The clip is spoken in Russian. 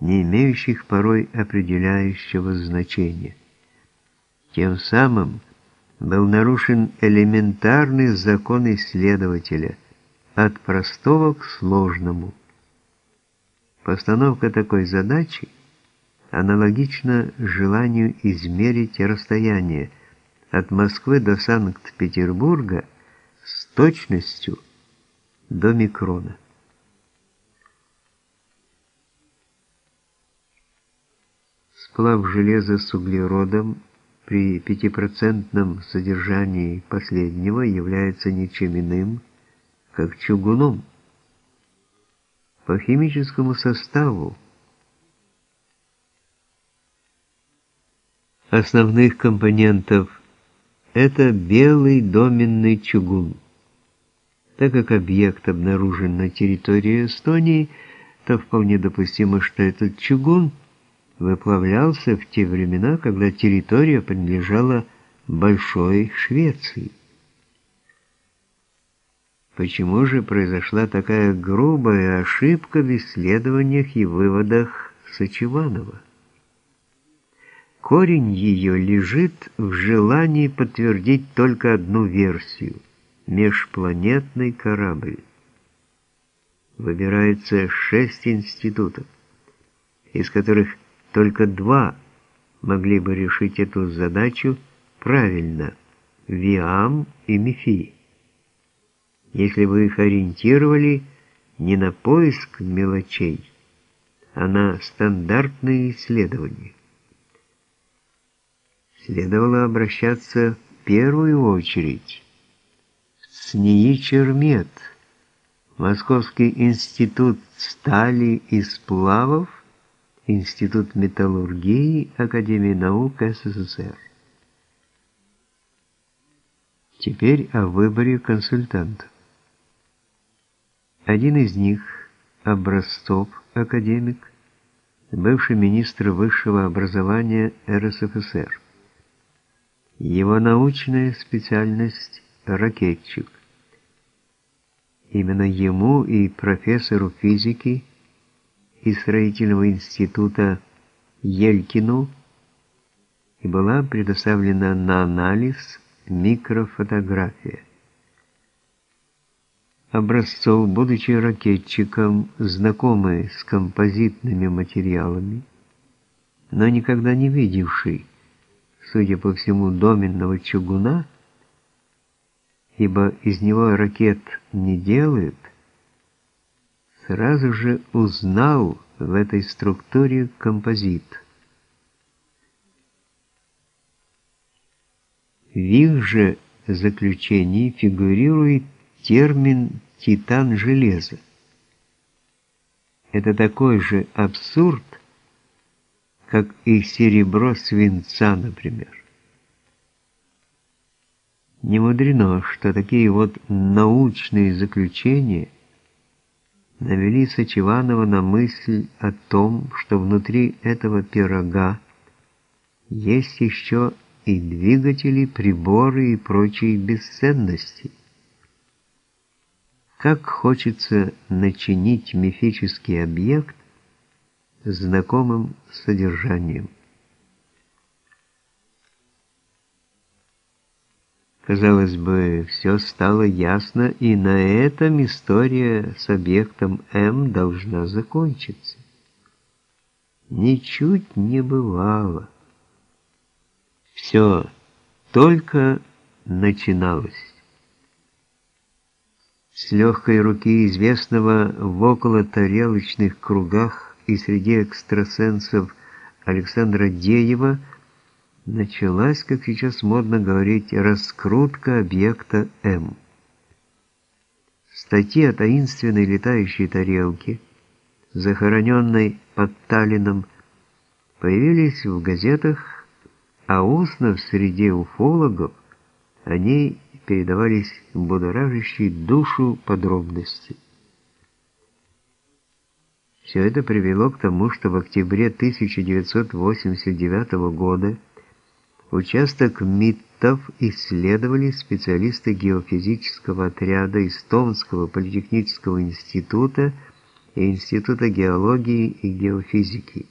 не имеющих порой определяющего значения. Тем самым был нарушен элементарный закон исследователя от простого к сложному. Постановка такой задачи аналогична желанию измерить расстояние от Москвы до Санкт-Петербурга с точностью до микрона. Сплав железа с углеродом при пятипроцентном содержании последнего является ничем иным, как чугуном. По химическому составу основных компонентов это белый доменный чугун. Так как объект обнаружен на территории Эстонии, то вполне допустимо, что этот чугун выплавлялся в те времена, когда территория принадлежала Большой Швеции. Почему же произошла такая грубая ошибка в исследованиях и выводах Сачеванова? Корень ее лежит в желании подтвердить только одну версию – межпланетный корабль. Выбирается шесть институтов, из которых только два могли бы решить эту задачу правильно – Виам и Мефи если вы их ориентировали не на поиск мелочей, а на стандартные исследования. Следовало обращаться в первую очередь в ЦНИИ Чермет, Московский институт стали и сплавов, Институт металлургии Академии наук СССР. Теперь о выборе консультантов. Один из них, Образцов, академик, бывший министр высшего образования РСФСР. Его научная специальность – ракетчик. Именно ему и профессору физики строительного института Елькину и была предоставлена на анализ микрофотография. Образцов, будучи ракетчиком, знакомый с композитными материалами, но никогда не видевший, судя по всему, доменного чугуна, ибо из него ракет не делают, сразу же узнал в этой структуре композит. В их же заключении фигурирует термин «титан железа». Это такой же абсурд, как и серебро свинца, например. Не мудрено, что такие вот научные заключения навели Сачеванова на мысль о том, что внутри этого пирога есть еще и двигатели, приборы и прочие бесценности – как хочется начинить мифический объект знакомым содержанием. Казалось бы, все стало ясно, и на этом история с объектом М должна закончиться. Ничуть не бывало. Все только начиналось с легкой руки известного в околотарелочных кругах и среди экстрасенсов Александра Деева началась, как сейчас модно говорить, раскрутка объекта М. Статьи о таинственной летающей тарелке, захороненной под Таллином, появились в газетах, а устно в среде уфологов они передавались будоражащие душу подробности. Все это привело к тому, что в октябре 1989 года участок МИТов исследовали специалисты геофизического отряда Эстонского политехнического института и Института геологии и геофизики.